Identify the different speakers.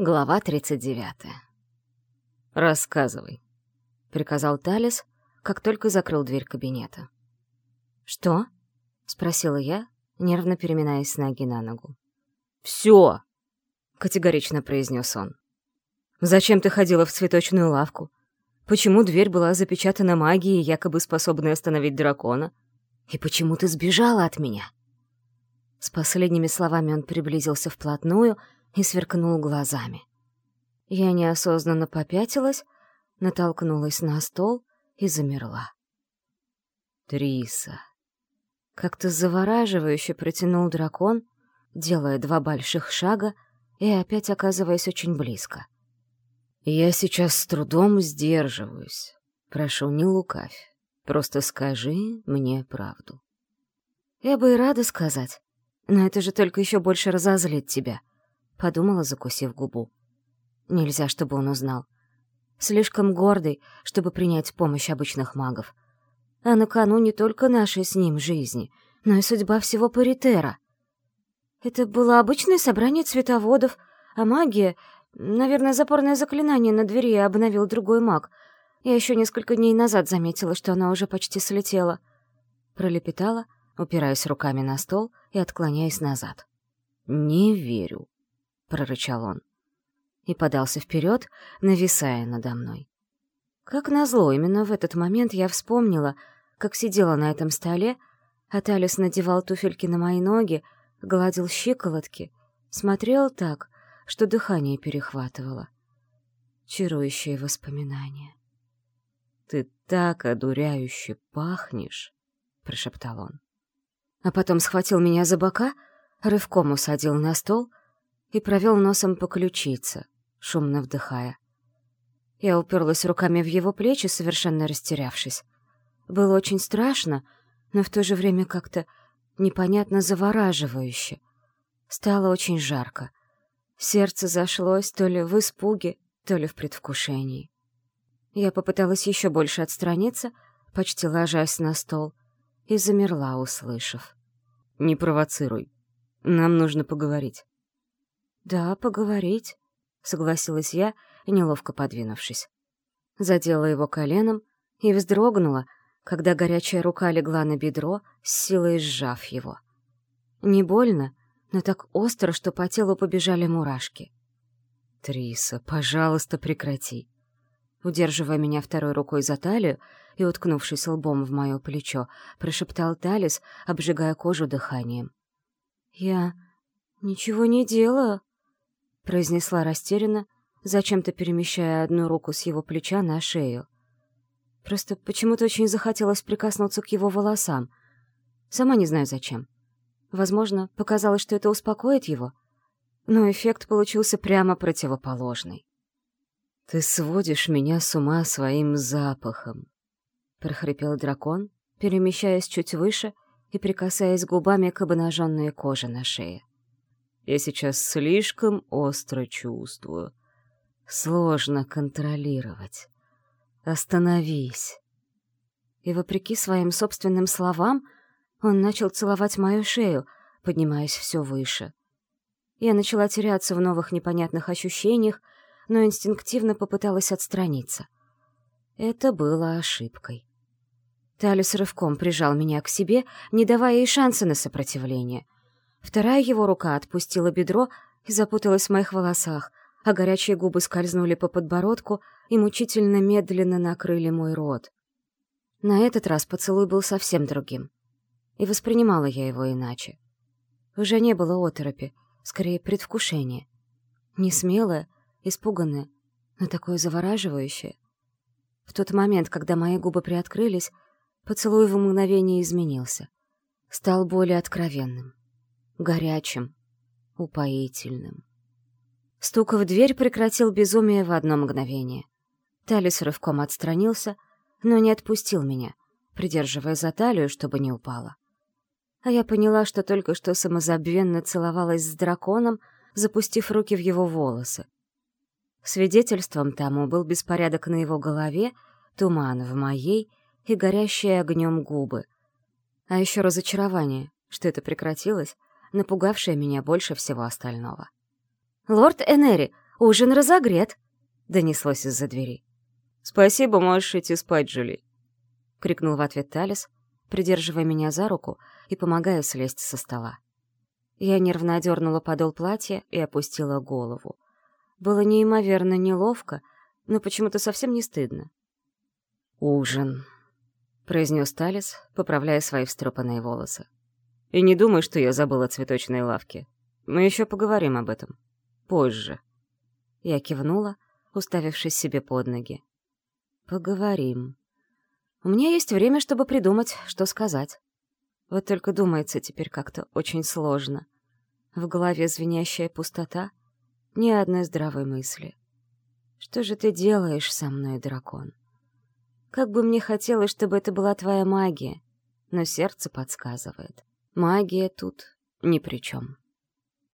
Speaker 1: Глава 39. «Рассказывай», — приказал Талис, как только закрыл дверь кабинета. «Что?» — спросила я, нервно переминаясь с ноги на ногу.
Speaker 2: «Всё!»
Speaker 1: — категорично произнес он. «Зачем ты ходила в цветочную лавку? Почему дверь была запечатана магией, якобы способной остановить дракона? И почему ты сбежала от меня?» С последними словами он приблизился вплотную — и сверкнул глазами. Я неосознанно попятилась, натолкнулась на стол и замерла.
Speaker 2: «Триса!»
Speaker 1: Как-то завораживающе протянул дракон, делая два больших шага и опять оказываясь очень близко.
Speaker 2: «Я сейчас с трудом сдерживаюсь. Прошу, не лукавь. Просто скажи мне правду».
Speaker 1: «Я бы и рада сказать, но это же только еще больше разозлит тебя», — подумала, закусив губу. Нельзя, чтобы он узнал. Слишком гордый, чтобы принять помощь обычных магов. А на кону не только нашей с ним жизни, но и судьба всего Паритера. Это было обычное собрание цветоводов, а магия... Наверное, запорное заклинание на двери обновил другой маг. Я еще несколько дней назад заметила, что она уже почти слетела. Пролепетала, упираясь руками на стол и отклоняясь назад.
Speaker 2: «Не верю», — прорычал он.
Speaker 1: И подался вперед, нависая надо мной. Как назло, именно в этот момент я вспомнила, как сидела на этом столе, а Талис надевал туфельки на мои ноги, гладил щиколотки, смотрел так, что дыхание перехватывало. Чарующие воспоминания.
Speaker 2: «Ты так одуряюще пахнешь!» — прошептал он.
Speaker 1: А потом схватил меня за бока, рывком усадил на стол и провел носом по ключице, шумно вдыхая. Я уперлась руками в его плечи, совершенно растерявшись. Было очень страшно, но в то же время как-то непонятно завораживающе. Стало очень жарко. Сердце зашлось то ли в испуге, то ли в предвкушении. Я попыталась еще больше отстраниться, почти ложась на стол, и замерла, услышав.
Speaker 2: «Не провоцируй. Нам нужно поговорить».
Speaker 1: «Да, поговорить», — согласилась я, неловко подвинувшись. Задела его коленом и вздрогнула, когда горячая рука легла на бедро, с силой сжав его. Не больно, но так остро, что по телу побежали мурашки.
Speaker 2: «Триса, пожалуйста, прекрати!»
Speaker 1: Удерживая меня второй рукой за талию и уткнувшись лбом в мое плечо, прошептал Талис, обжигая кожу дыханием. «Я ничего не делаю», произнесла растерянно, зачем-то перемещая одну руку с его плеча на шею. Просто почему-то очень захотелось прикоснуться к его волосам. Сама не знаю зачем. Возможно, показалось, что это успокоит его, но эффект получился прямо противоположный.
Speaker 2: «Ты сводишь меня с ума своим запахом», — прохрипел дракон, перемещаясь чуть выше и прикасаясь губами к обнаженной коже на шее. Я сейчас слишком остро чувствую. Сложно контролировать. Остановись.
Speaker 1: И вопреки своим собственным словам, он начал целовать мою шею, поднимаясь все выше. Я начала теряться в новых непонятных ощущениях, но инстинктивно попыталась отстраниться. Это было ошибкой. Талис рывком прижал меня к себе, не давая ей шанса на сопротивление — Вторая его рука отпустила бедро и запуталась в моих волосах, а горячие губы скользнули по подбородку и мучительно медленно накрыли мой рот. На этот раз поцелуй был совсем другим. И воспринимала я его иначе. Уже не было оторопи, скорее предвкушения. Не смелое, испуганное, но такое завораживающее. В тот момент, когда мои губы приоткрылись, поцелуй в мгновение изменился. Стал более откровенным горячим, упоительным. Стук в дверь прекратил безумие в одно мгновение. Талис рывком отстранился, но не отпустил меня, придерживая за талию, чтобы не упала. А я поняла, что только что самозабвенно целовалась с драконом, запустив руки в его волосы. Свидетельством тому был беспорядок на его голове, туман в моей и горящие огнем губы. А еще разочарование, что это прекратилось, напугавшая меня больше всего остального. «Лорд Энери, ужин разогрет», — донеслось из-за двери.
Speaker 2: «Спасибо, можешь идти спать, Джули», — крикнул в ответ Талис, придерживая меня за руку и помогая слезть со стола. Я нервно одернула подол платья и опустила голову. Было неимоверно неловко, но почему-то совсем не стыдно. «Ужин», — произнес Талис, поправляя свои встрепанные волосы. «И не думай, что я забыла цветочные лавки. Мы еще поговорим об этом. Позже».
Speaker 1: Я кивнула, уставившись себе под ноги. «Поговорим. У меня есть время, чтобы придумать, что сказать. Вот только думается теперь как-то очень сложно. В голове звенящая пустота, ни одной здравой мысли. Что же ты делаешь со мной, дракон? Как бы мне хотелось, чтобы это была твоя магия, но сердце подсказывает. Магия тут ни при чем.